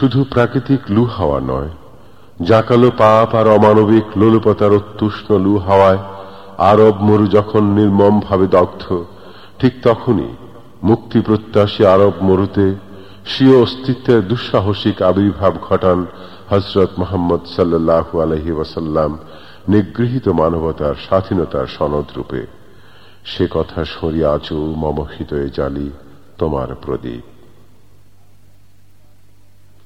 শুধু প্রাকৃতিক লু হাওয়া নয়, জাকালো পাপ আর অমানবিক লোলপতার অত্যুষ্ণ লু হাওয়ায় আরব মরু যখন নির্মম ভাবে দগ্ধ, ঠিক তখনই মুক্তি প্রত্যাশী আরব মরুতে স্বীয় অস্তিত্বের দুঃসাহসিক আবির্ভাব ঘটান হজরত মোহাম্মদ সাল্লাহু আলহি ওয়াসাল্লাম নিগৃহীত মানবতার স্বাধীনতার সনদ রূপে। সে কথা সরিয়ে আজও মমহিত জালি তোমার প্রদীপ।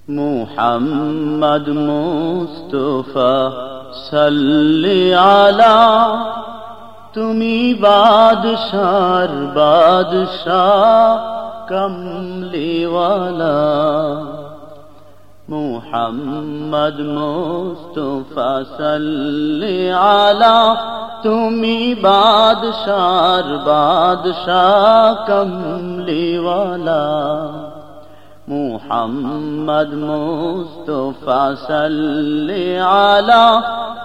محمد مصطفیٰ، صلی علی، تمی بادشار بادشاہ، کملی والا۔ محمد مصطفیٰ، صلی علی، تمی بادشار بادشاہ کم لی والا۔ محمد مصطفیٰ صلی علی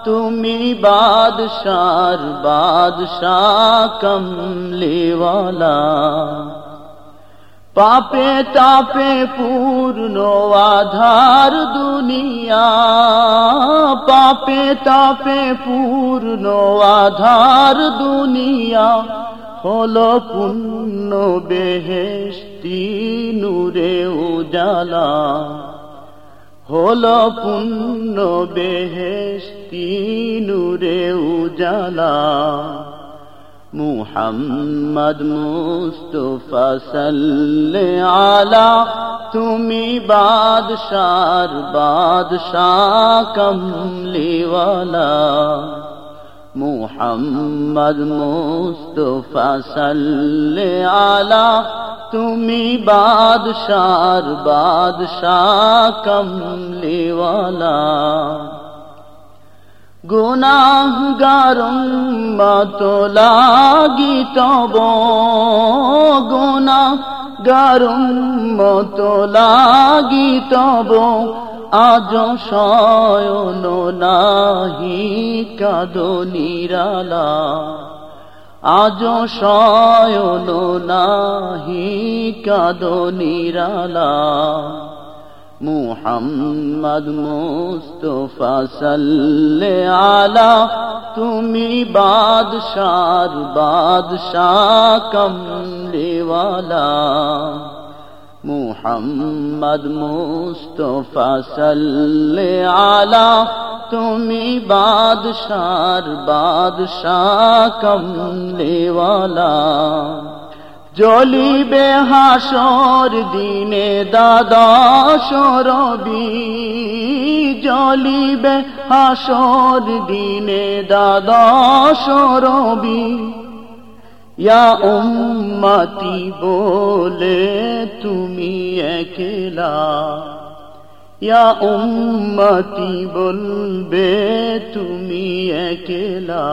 تمہیں بادشاہ بادشاہ لے والا۔ پاپے تاپے پورنو آدھار دنیا۔ پاپے تاپے پورنو آدھار دنیا۔ পুণ্য বেহেস্তি নূরে উজালা। হলো পুণ্য বেহেস্তি নূরে উজালা। মুহাম্মদ মুস্তফা সাল্লে আলা, তুমি বাদশার বাদশাহ কমলিওয়ালা। محمد مصطفیٰ صلی تم بادشار بادشاہ بادشاہ کملی والا۔ گناہ گارم تو لاگی تو بو۔ گناہ گارم تو لاگی تو بو۔ আজ শয়ন নাহি কাদো নিরালা আজ শয়ন নাহি কাদো নিরালা মুহাম্মদ মুস্তফা সাল্লে আলা, তুমি বাদশার বাদশাহ কমলিওয়ালা। মুহাম্মদ মুস্তফা সাল্লে আলা, তুমি বাদশার বাদশাহ কমলিওয়ালা। জলিবে হাসর দিনে দাদা সরবি জলিবে হাসর দিনে দাদা সরবি। ইয়া উম্মতি, বলে তুমি একলা। ইয়া উম্মতি, বলবে তুমি একলা।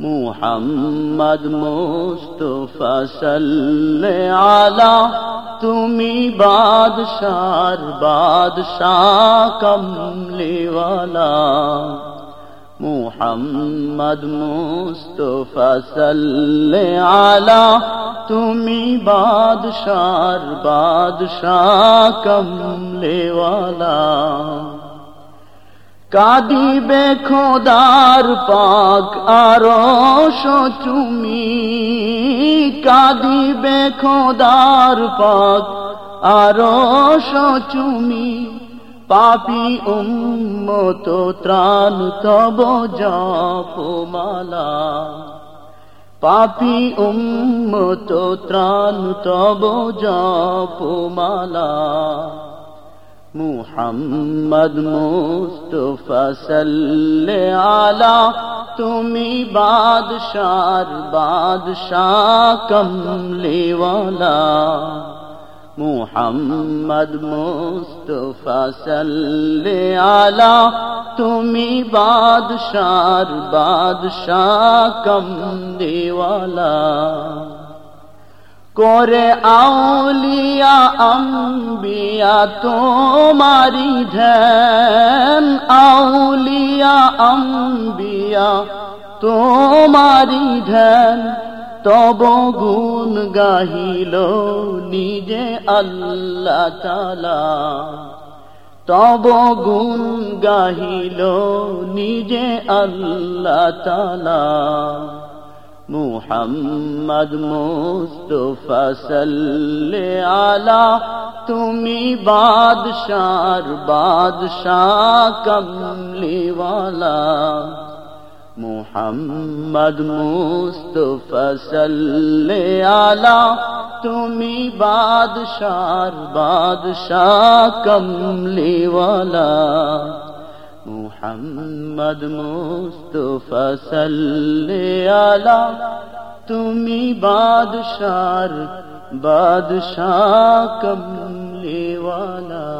মুহাম্মদ মুস্তফা সাল্লে আলা, তুমি বাদশার বাদশাহ, কমলিওয়ালা। মুহাম্মদ মুস্তফা সাল্লে আলা, তুমি বাদশার বাদশাহ কমলিওয়ালা। কাদিবে খোদার পাক আরও চুমি কাদিবে খোদার পাক আরও চুমি পাপি উম্মত ত্রাণ তব জপমালা। পাপি উম্মত ত্রাণ তব জপমালা। মুহাম্মদ মুস্তফা সাল্লে আলা, তুমি বাদশার বাদশাহ কমলিওয়ালা। محمد مصطفیٰ صلی علی تمہیں بادشاہ بادشاہ کم دیوالا۔ کورے اولیاء، انبیاء، تمہاری دھین اولیاء، انبیاء، تمہاری دھین۔ تب گن گاہی لو اللہ تالا تب گن گاہی لو اللہ تالا محمد مصطفیٰ صلی علی تمہیں بادشاہ بادشاہ کملی والا۔ محمد مصطفیٰ صلی علی تمہیں بادشاہ بادشاہ کملی والا۔ محمد مصطفیٰ صلی علی تمہیں بادشاہ بادشاہ کملی والا۔